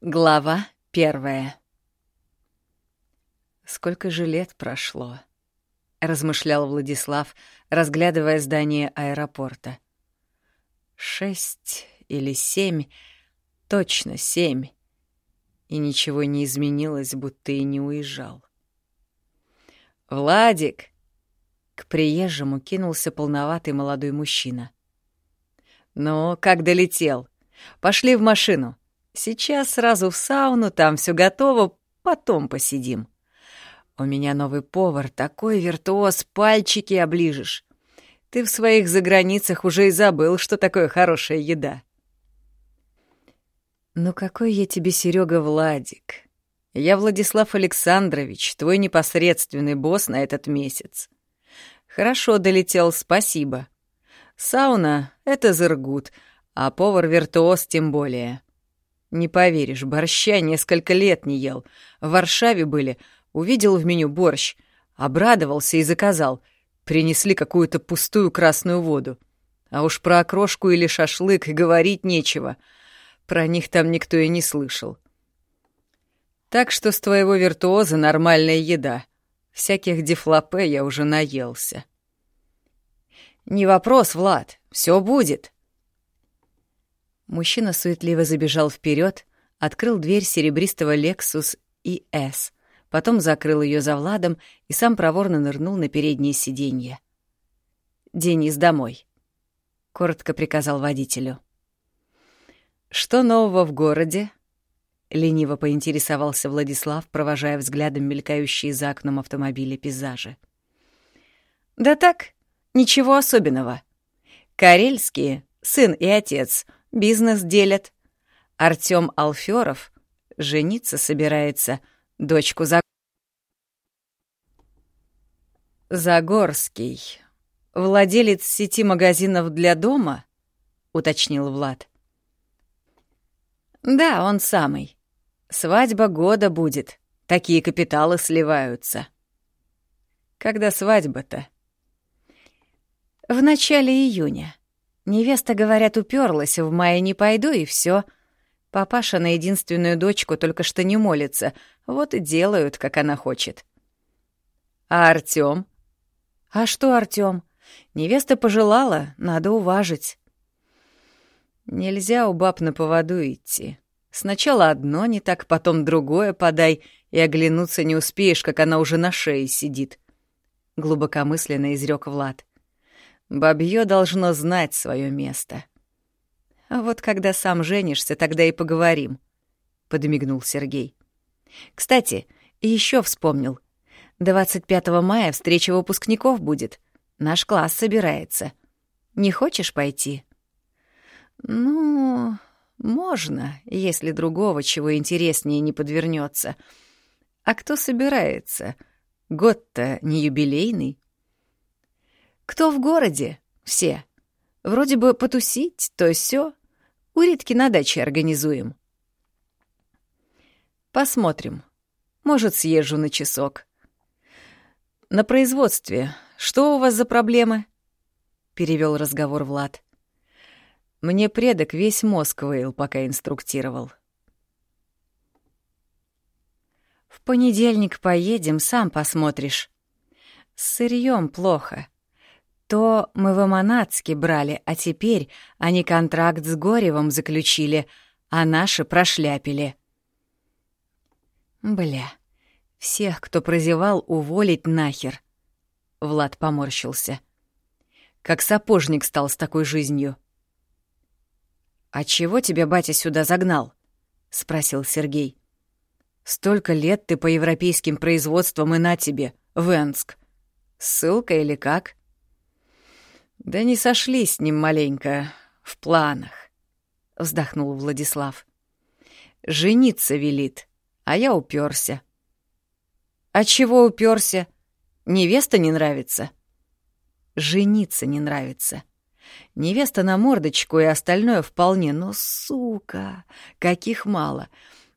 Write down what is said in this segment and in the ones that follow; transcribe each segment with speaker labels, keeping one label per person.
Speaker 1: Глава первая «Сколько же лет прошло?» — размышлял Владислав, разглядывая здание аэропорта. «Шесть или семь, точно семь, и ничего не изменилось, будто и не уезжал». «Владик!» — к приезжему кинулся полноватый молодой мужчина. «Ну, как долетел? Пошли в машину. Сейчас сразу в сауну, там все готово, потом посидим». У меня новый повар, такой виртуоз, пальчики оближешь. Ты в своих заграницах уже и забыл, что такое хорошая еда. Ну какой я тебе, Серега Владик? Я Владислав Александрович, твой непосредственный босс на этот месяц. Хорошо долетел, спасибо. Сауна — это зыргут, а повар-виртуоз тем более. Не поверишь, борща несколько лет не ел. В Варшаве были — Увидел в меню борщ, обрадовался и заказал. Принесли какую-то пустую красную воду. А уж про окрошку или шашлык говорить нечего. Про них там никто и не слышал. Так что с твоего виртуоза нормальная еда. Всяких дефлопе я уже наелся. «Не вопрос, Влад, все будет». Мужчина суетливо забежал вперед, открыл дверь серебристого Lexus ES потом закрыл ее за Владом и сам проворно нырнул на переднее сиденье. «Денис, домой», — коротко приказал водителю. «Что нового в городе?» — лениво поинтересовался Владислав, провожая взглядом мелькающие за окном автомобиля пейзажи. «Да так, ничего особенного. Карельские, сын и отец, бизнес делят. Артём Алферов жениться собирается — дочку за... Загорский. Владелец сети магазинов для дома? уточнил Влад. Да, он самый. Свадьба года будет. Такие капиталы сливаются. Когда свадьба-то? В начале июня. Невеста, говорят, уперлась, в мае не пойду, и все. Папаша на единственную дочку только что не молится, вот и делают, как она хочет. А Артём? А что Артём? Невеста пожелала, надо уважить. Нельзя у баб на поводу идти. Сначала одно не так, потом другое подай, и оглянуться не успеешь, как она уже на шее сидит. Глубокомысленно изрек Влад. Бабье должно знать свое место. А вот когда сам женишься, тогда и поговорим, подмигнул Сергей. Кстати, еще вспомнил. 25 мая встреча выпускников будет. Наш класс собирается. Не хочешь пойти? Ну, можно, если другого чего интереснее не подвернется. А кто собирается? Год-то не юбилейный. Кто в городе? Все. Вроде бы потусить, то все. У на даче организуем. Посмотрим. Может, съезжу на часок. На производстве. Что у вас за проблемы? Перевел разговор Влад. Мне предок весь мозг выил, пока инструктировал. В понедельник поедем, сам посмотришь. С сырьем плохо. То мы в Аманатске брали, а теперь они контракт с Горевым заключили, а наши прошляпили. Бля, всех, кто прозевал, уволить нахер. Влад поморщился. Как сапожник стал с такой жизнью. «А чего тебя батя сюда загнал?» — спросил Сергей. «Столько лет ты по европейским производствам и на тебе, в Энск. Ссылка или как?» «Да не сошлись с ним маленько в планах», — вздохнул Владислав. «Жениться велит а я уперся. А чего уперся? Невеста не нравится? Жениться не нравится. Невеста на мордочку и остальное вполне, но, сука, каких мало.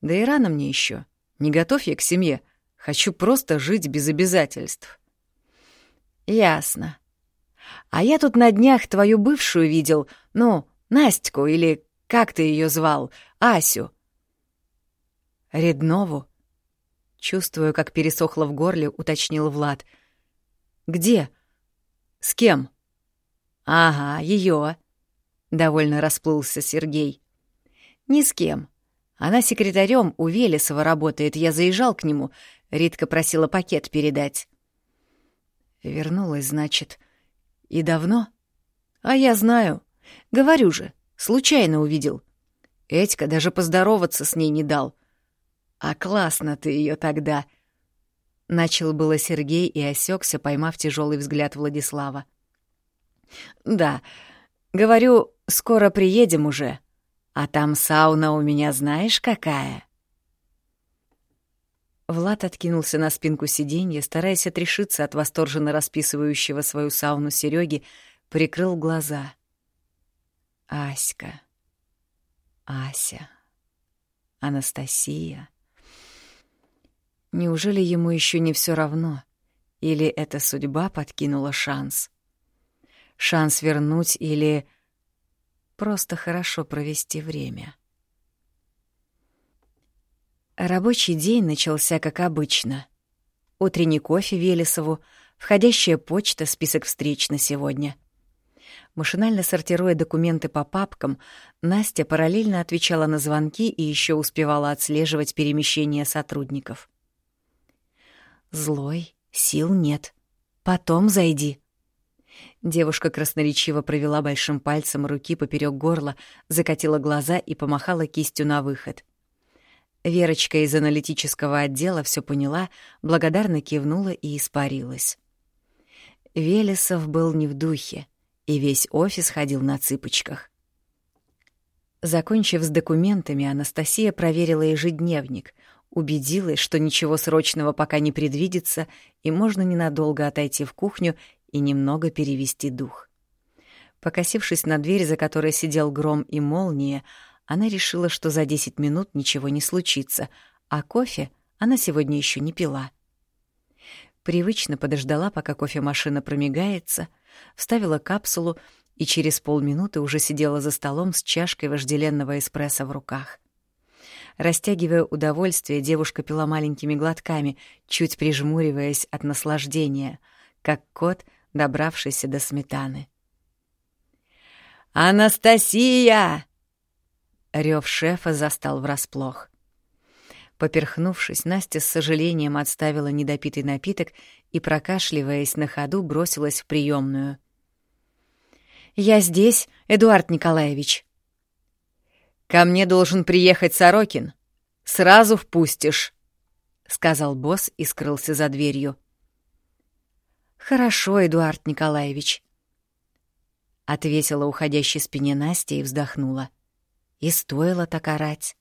Speaker 1: Да и рано мне еще. Не готов я к семье. Хочу просто жить без обязательств. Ясно. А я тут на днях твою бывшую видел, ну, Настьку или как ты ее звал, Асю. Реднову? Чувствую, как пересохло в горле, уточнил Влад. Где? С кем? Ага, ее. Довольно расплылся Сергей. Ни с кем. Она секретарем у Велесова работает. Я заезжал к нему. Ритка просила пакет передать. Вернулась, значит. И давно? А я знаю. Говорю же, случайно увидел. Этька даже поздороваться с ней не дал. А классно ты ее тогда. Начал было Сергей и осекся, поймав тяжелый взгляд Владислава. Да, говорю, скоро приедем уже. А там сауна у меня знаешь какая? Влад откинулся на спинку сиденья, стараясь отрешиться от восторженно расписывающего свою сауну Сереги, прикрыл глаза. Аська. Ася. Анастасия. Неужели ему еще не все равно? Или эта судьба подкинула шанс? Шанс вернуть или просто хорошо провести время? Рабочий день начался как обычно. Утренний кофе Велесову, входящая почта, список встреч на сегодня — Машинально сортируя документы по папкам, Настя параллельно отвечала на звонки и еще успевала отслеживать перемещение сотрудников. «Злой, сил нет. Потом зайди». Девушка красноречиво провела большим пальцем руки поперек горла, закатила глаза и помахала кистью на выход. Верочка из аналитического отдела все поняла, благодарно кивнула и испарилась. Велесов был не в духе и весь офис ходил на цыпочках. Закончив с документами, Анастасия проверила ежедневник, убедилась, что ничего срочного пока не предвидится, и можно ненадолго отойти в кухню и немного перевести дух. Покосившись на дверь, за которой сидел гром и молния, она решила, что за 10 минут ничего не случится, а кофе она сегодня еще не пила. Привычно подождала, пока кофемашина промигается — вставила капсулу и через полминуты уже сидела за столом с чашкой вожделенного эспрессо в руках. Растягивая удовольствие, девушка пила маленькими глотками, чуть прижмуриваясь от наслаждения, как кот, добравшийся до сметаны. «Анастасия!» Рев шефа застал врасплох. Поперхнувшись, Настя с сожалением отставила недопитый напиток и, прокашливаясь на ходу, бросилась в приемную. «Я здесь, Эдуард Николаевич». «Ко мне должен приехать Сорокин. Сразу впустишь», — сказал босс и скрылся за дверью.
Speaker 2: «Хорошо, Эдуард Николаевич», — ответила уходящей спине Настя и вздохнула. И стоило так орать.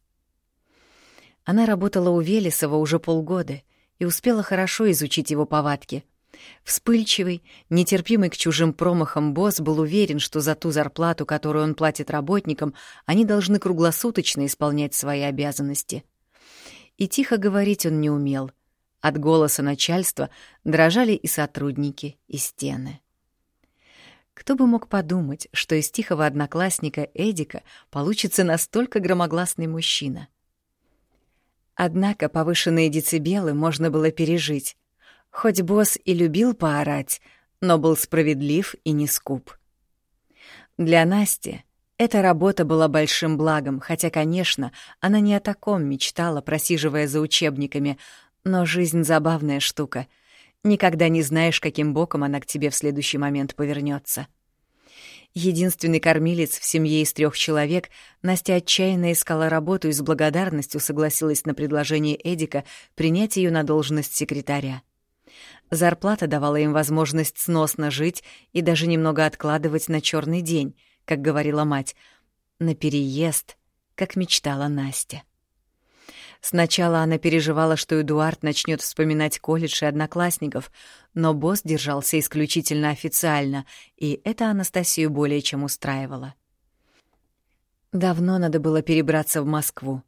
Speaker 2: Она работала у Велесова уже полгода и успела хорошо изучить его повадки. Вспыльчивый, нетерпимый к чужим промахам босс был уверен, что за ту зарплату, которую он платит работникам, они должны круглосуточно исполнять свои обязанности. И тихо говорить он не умел. От голоса начальства дрожали и сотрудники, и стены. Кто бы мог подумать, что из тихого одноклассника Эдика получится настолько громогласный мужчина — Однако повышенные децибелы можно было пережить. Хоть босс и любил поорать, но был справедлив и не скуп. Для Насти эта работа была большим благом, хотя, конечно, она не о таком мечтала, просиживая за учебниками, но жизнь — забавная штука. Никогда не знаешь, каким боком она к тебе в следующий момент повернется. Единственный кормилец в семье из трех человек, Настя отчаянно искала работу и с благодарностью согласилась на предложение Эдика принять ее на должность секретаря. Зарплата давала им возможность сносно жить и даже немного откладывать на черный день, как говорила мать, на переезд, как мечтала Настя. Сначала она переживала, что Эдуард начнет вспоминать колледж и одноклассников, но босс держался исключительно официально, и это Анастасию более чем устраивало. Давно надо было перебраться в Москву.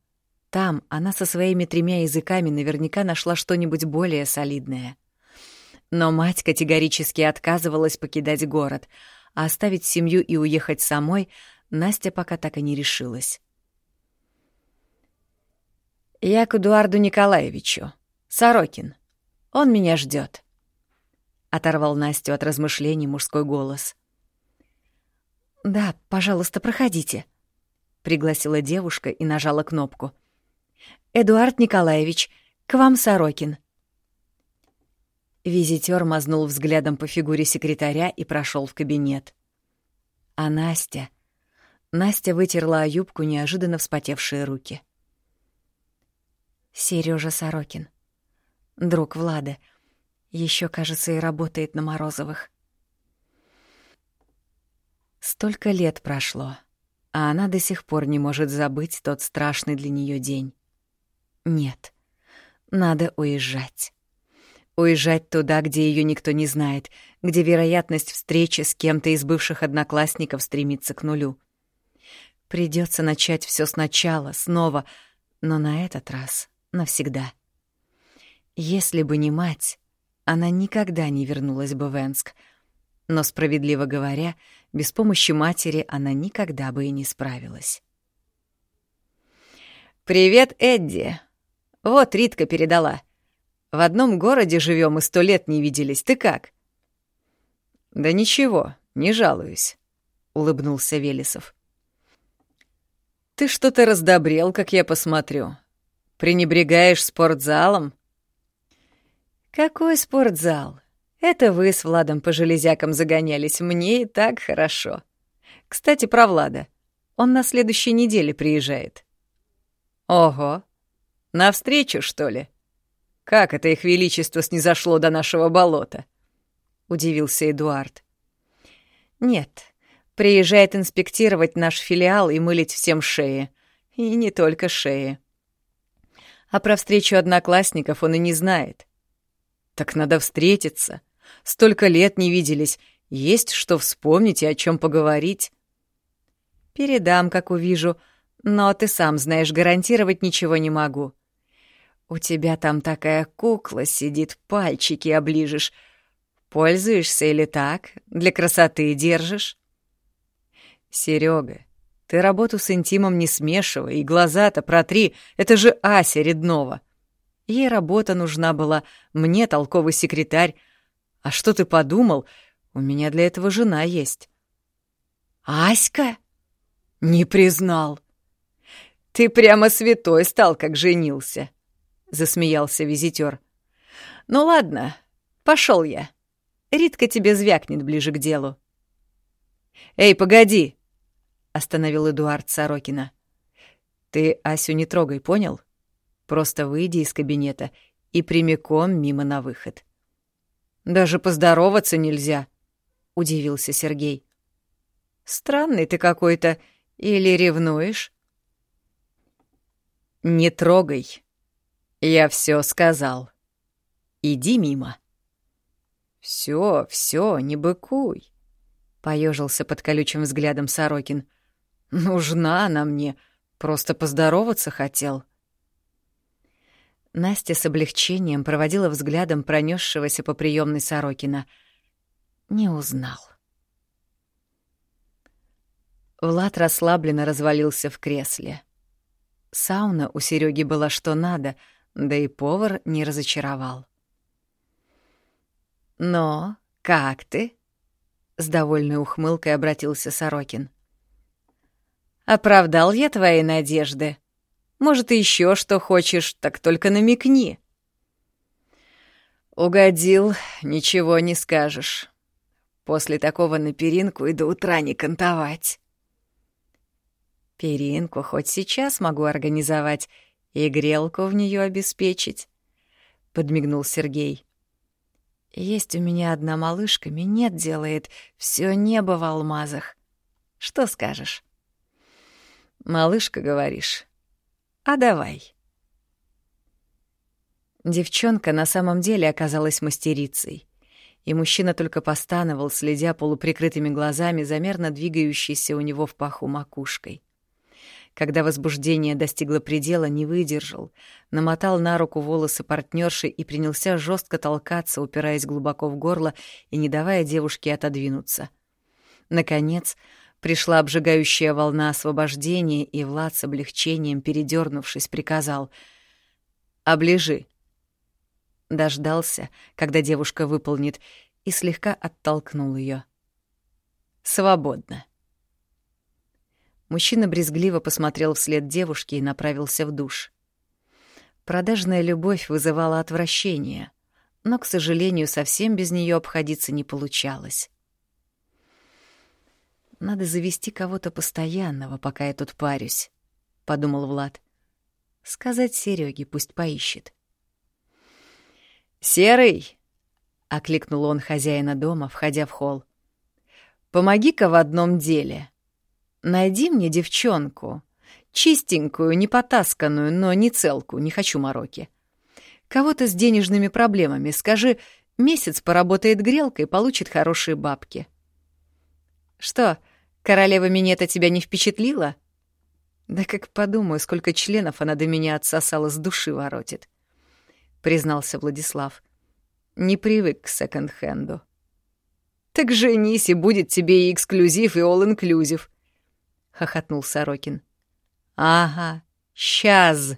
Speaker 2: Там она со своими тремя языками наверняка нашла что-нибудь более солидное. Но мать категорически отказывалась покидать город, а оставить семью и уехать самой Настя пока так и не решилась.
Speaker 1: Я к Эдуарду Николаевичу. Сорокин. Он меня ждет. Оторвал Настю от размышлений мужской голос.
Speaker 2: «Да, пожалуйста, проходите», — пригласила девушка и нажала кнопку. «Эдуард Николаевич, к вам Сорокин». Визитер мазнул взглядом по фигуре секретаря и прошел в кабинет. А Настя... Настя вытерла о юбку неожиданно вспотевшие руки. Сережа Сорокин. Друг Влада. Еще, кажется, и работает на Морозовых. Столько лет прошло, а она до сих пор не может забыть тот страшный для нее день. Нет, надо уезжать. Уезжать туда, где ее никто не знает, где вероятность встречи с кем-то из бывших одноклассников стремится к нулю. Придется начать все сначала, снова, но на этот раз навсегда. Если бы не мать, она никогда не вернулась бы в Энск. Но, справедливо говоря, без помощи матери она никогда бы и не справилась.
Speaker 1: «Привет, Эдди! Вот Ритка передала. В одном городе живем и сто лет не виделись. Ты как?» «Да ничего, не жалуюсь», — улыбнулся Велесов. «Ты что-то раздобрел, как я посмотрю. Пренебрегаешь спортзалом?» «Какой спортзал? Это вы с Владом по железякам загонялись. Мне и так хорошо. Кстати, про Влада. Он на следующей неделе приезжает». «Ого! На встречу, что ли? Как это их величество снизошло до нашего болота?» — удивился Эдуард. «Нет, приезжает инспектировать наш филиал и мылить всем шеи. И не только шеи. А про встречу одноклассников он и не знает. Так надо встретиться. Столько лет не виделись. Есть что вспомнить и о чем поговорить. Передам, как увижу, но ты сам знаешь, гарантировать ничего не могу. У тебя там такая кукла сидит, пальчики оближешь. Пользуешься или так? Для красоты держишь? Серега, ты работу с интимом не смешивай, и глаза-то протри, это же Ася Реднова. Ей работа нужна была, мне толковый секретарь. А что ты подумал? У меня для этого жена есть. Аська? Не признал. Ты прямо святой стал, как женился, засмеялся визитер. Ну ладно, пошел я. Ритка тебе звякнет ближе к делу. Эй, погоди, остановил Эдуард Сорокина. Ты Асю не трогай, понял? Просто выйди из кабинета и прямиком мимо на выход. «Даже поздороваться нельзя», — удивился Сергей. «Странный ты какой-то. Или ревнуешь?» «Не трогай. Я все сказал. Иди мимо». Все, все, не быкуй», — поежился под колючим взглядом Сорокин. «Нужна она мне. Просто поздороваться хотел». Настя с облегчением проводила взглядом пронесшегося по приемной Сорокина. Не узнал. Влад расслабленно развалился в кресле. Сауна у Сереги была что надо, да и повар не разочаровал. «Но как ты?» — с довольной ухмылкой обратился Сорокин. «Оправдал я твои надежды?» Может, еще что хочешь, так только намекни». «Угодил, ничего не скажешь. После такого на перинку и до утра не кантовать». «Перинку хоть сейчас могу организовать и грелку в нее обеспечить», — подмигнул Сергей. «Есть у меня одна малышка, минет делает, все небо в алмазах. Что скажешь?» «Малышка, говоришь?» А давай. Девчонка на самом деле оказалась мастерицей, и мужчина только постановал, следя полуприкрытыми глазами за мерно двигающейся у него в паху макушкой. Когда возбуждение достигло предела, не выдержал, намотал на руку волосы партнерши и принялся жестко толкаться, упираясь глубоко в горло и не давая девушке отодвинуться. Наконец, Пришла обжигающая волна освобождения, и Влад с облегчением, передернувшись, приказал
Speaker 2: Оближи. Дождался, когда девушка выполнит, и слегка оттолкнул ее. Свободно. Мужчина брезгливо посмотрел вслед девушке и направился в душ. Продажная любовь вызывала отвращение, но, к сожалению, совсем без нее обходиться не получалось. «Надо завести кого-то постоянного, пока я тут парюсь», — подумал Влад. «Сказать Сереге, пусть поищет».
Speaker 1: «Серый!» — окликнул он хозяина дома, входя в холл. «Помоги-ка в одном деле. Найди мне девчонку. Чистенькую, не потасканную, но не целку, не хочу мороки. Кого-то с денежными проблемами, скажи, месяц поработает грелкой, получит хорошие бабки. Что, королева Минета тебя не впечатлила? Да как подумаю, сколько членов она до меня отсосала, с души воротит. Признался Владислав. Не привык к секонд-хенду. Так женись, и будет тебе и эксклюзив, и all-inclusive хохотнул Сорокин. Ага, сейчас.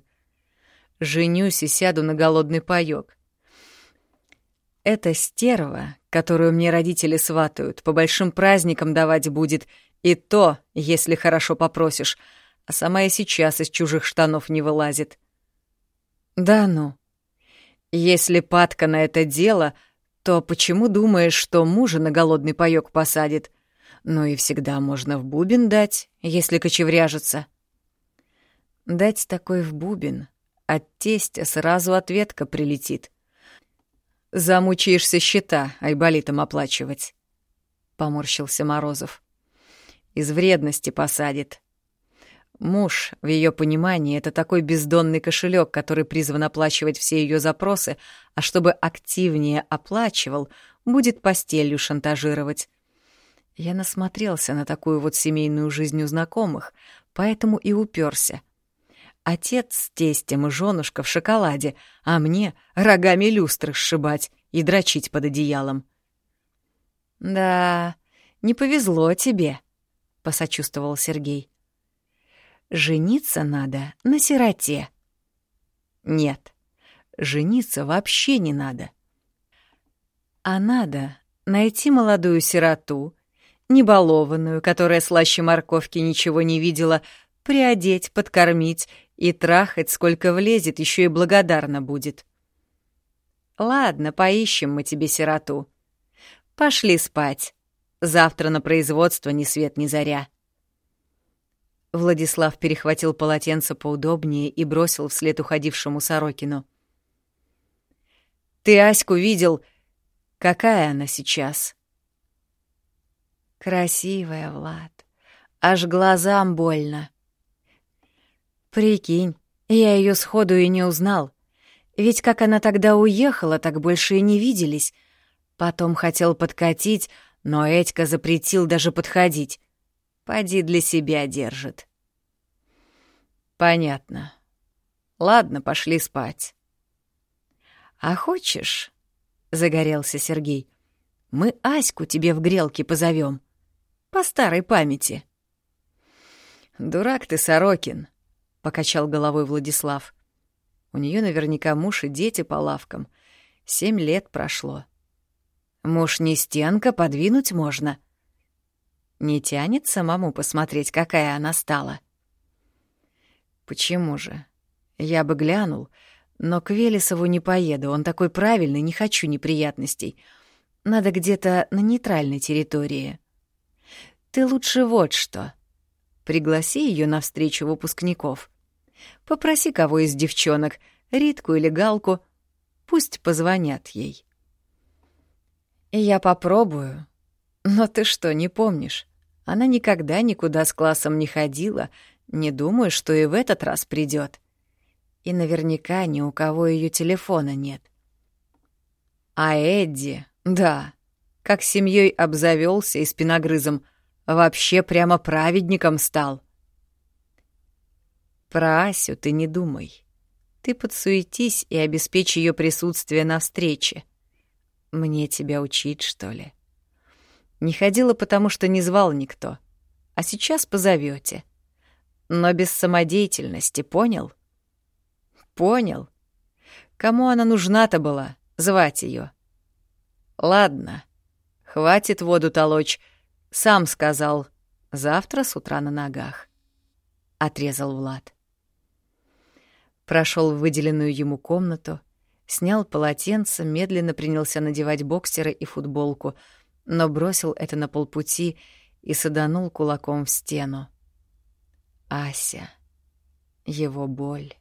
Speaker 1: Женюсь и сяду на голодный паёк. Эта стерва, которую мне родители сватают, по большим праздникам давать будет, и то, если хорошо попросишь, а сама и сейчас из чужих штанов не вылазит. Да ну. Если падка на это дело, то почему думаешь, что мужа на голодный паёк посадит? Ну и всегда можно в бубен дать, если кочевряжется. Дать такой в бубен, от тестя сразу ответка прилетит. Замучаешься счета айболитом оплачивать, — поморщился Морозов. Из вредности посадит. Муж, в ее понимании, это такой бездонный кошелек, который призван оплачивать все ее запросы, а чтобы активнее оплачивал, будет постелью шантажировать. Я насмотрелся на такую вот семейную жизнь у знакомых, поэтому и уперся. Отец с тестем и женушка в шоколаде, а мне рогами люстры сшибать и дрочить под одеялом. «Да, не повезло тебе», — посочувствовал Сергей. «Жениться надо на сироте». «Нет, жениться вообще не надо». «А надо найти молодую сироту, небалованную, которая слаще морковки ничего не видела, приодеть, подкормить и трахать, сколько влезет, еще и благодарна будет. Ладно, поищем мы тебе сироту. Пошли спать. Завтра на производство ни свет ни заря. Владислав перехватил полотенце поудобнее и бросил вслед уходившему Сорокину. «Ты Аську видел? Какая она сейчас?» Красивая, Влад. Аж глазам больно. Прикинь, я ее сходу и не узнал. Ведь как она тогда уехала, так больше и не виделись. Потом хотел подкатить, но Этька запретил даже подходить. Поди для себя держит. Понятно. Ладно, пошли спать. А хочешь, — загорелся Сергей, — мы Аську тебе в грелке позовем. По старой памяти. «Дурак ты, Сорокин», — покачал головой Владислав. «У нее наверняка муж и дети по лавкам. Семь лет прошло. Муж не стенка, подвинуть можно. Не тянет самому посмотреть, какая она стала?» «Почему же? Я бы глянул, но к Велесову не поеду, он такой правильный, не хочу неприятностей. Надо где-то на нейтральной территории». Ты лучше вот что. Пригласи ее на встречу выпускников. Попроси кого из девчонок, Ритку или Галку, пусть позвонят ей. Я попробую. Но ты что, не помнишь? Она никогда никуда с классом не ходила, не думаю, что и в этот раз придет. И наверняка ни у кого ее телефона нет. А Эдди, да, как семьей обзавелся и спиногрызом — Вообще прямо праведником стал. Про Асю ты не думай. Ты подсуетись и обеспечь ее присутствие на встрече. Мне тебя учить, что ли? Не ходила, потому что не звал никто. А сейчас позовете. Но без самодеятельности, понял? Понял. Кому она нужна-то была, звать ее? Ладно, хватит воду толочь. Сам сказал, завтра с утра на ногах. Отрезал Влад. Прошел в выделенную ему комнату, снял полотенце, медленно принялся надевать боксеры и футболку, но бросил это на полпути и саданул кулаком в стену. Ася. Его боль.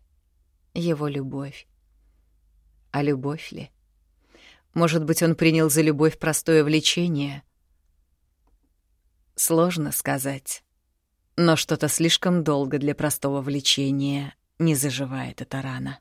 Speaker 1: Его любовь. А любовь ли? Может быть, он принял за любовь простое влечение? Сложно сказать. Но что-то слишком долго для простого влечения не заживает эта рана.